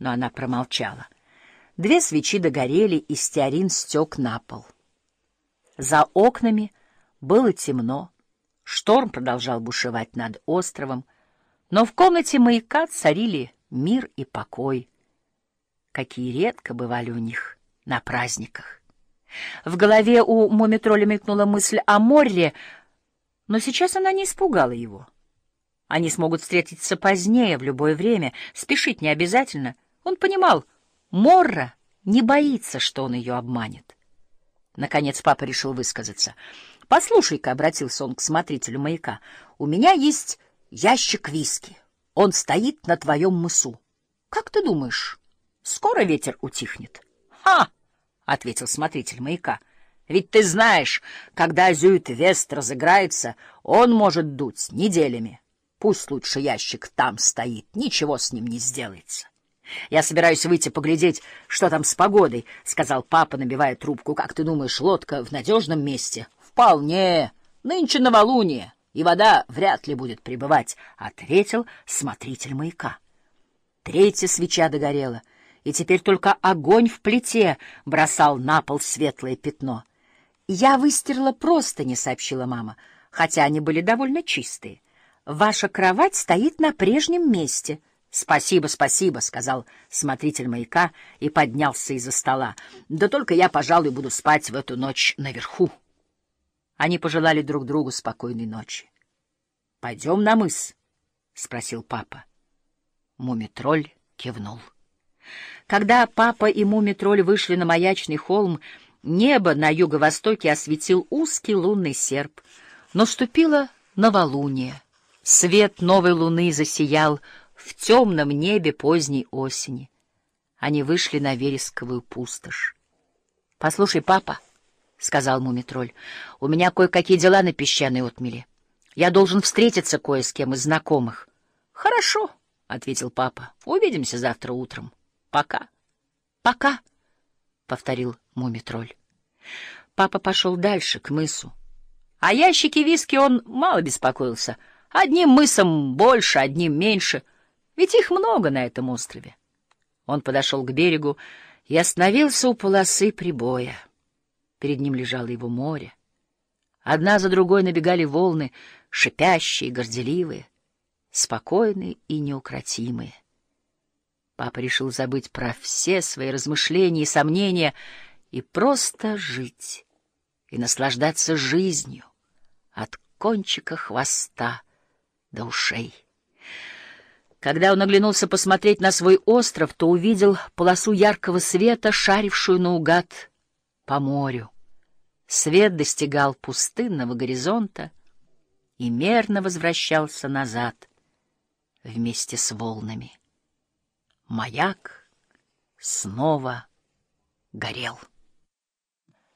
но она промолчала. Две свечи догорели, и стеарин стек на пол. За окнами было темно, шторм продолжал бушевать над островом, но в комнате маяка царили мир и покой, какие редко бывали у них на праздниках. В голове у Мумитроля мелькнула мысль о море, но сейчас она не испугала его. Они смогут встретиться позднее, в любое время, спешить не обязательно. Он понимал, Морра не боится, что он ее обманет. Наконец папа решил высказаться. «Послушай-ка», — обратился он к смотрителю маяка, — «у меня есть ящик виски. Он стоит на твоем мысу. Как ты думаешь, скоро ветер утихнет?» «Ха!» — ответил смотритель маяка. «Ведь ты знаешь, когда Зюит-Вест разыграется, он может дуть неделями. Пусть лучше ящик там стоит, ничего с ним не сделается». «Я собираюсь выйти поглядеть, что там с погодой», — сказал папа, набивая трубку. «Как ты думаешь, лодка в надежном месте?» «Вполне. Нынче новолуние, и вода вряд ли будет прибывать», — ответил смотритель маяка. Третья свеча догорела, и теперь только огонь в плите бросал на пол светлое пятно. «Я выстерла просто», — не сообщила мама, хотя они были довольно чистые. «Ваша кровать стоит на прежнем месте». — Спасибо, спасибо, — сказал смотритель маяка и поднялся из-за стола. — Да только я, пожалуй, буду спать в эту ночь наверху. Они пожелали друг другу спокойной ночи. — Пойдем на мыс? — спросил папа. Мумитроль кивнул. Когда папа и Мумитроль вышли на маячный холм, небо на юго-востоке осветил узкий лунный серп. Наступило новолуние. Свет новой луны засиял — в темном небе поздней осени. Они вышли на вересковую пустошь. — Послушай, папа, — сказал Мумитроль, — у меня кое-какие дела на песчаной отмели. Я должен встретиться кое с кем из знакомых. — Хорошо, — ответил папа. — Увидимся завтра утром. Пока. — Пока, — повторил Мумитроль. Папа пошел дальше, к мысу. А ящики виски он мало беспокоился. Одним мысом больше, одним меньше — ведь их много на этом острове. Он подошел к берегу и остановился у полосы прибоя. Перед ним лежало его море. Одна за другой набегали волны, шипящие, горделивые, спокойные и неукротимые. Папа решил забыть про все свои размышления и сомнения и просто жить и наслаждаться жизнью от кончика хвоста до ушей. Когда он оглянулся посмотреть на свой остров, то увидел полосу яркого света, шарившую наугад по морю. Свет достигал пустынного горизонта и мерно возвращался назад вместе с волнами. Маяк снова горел.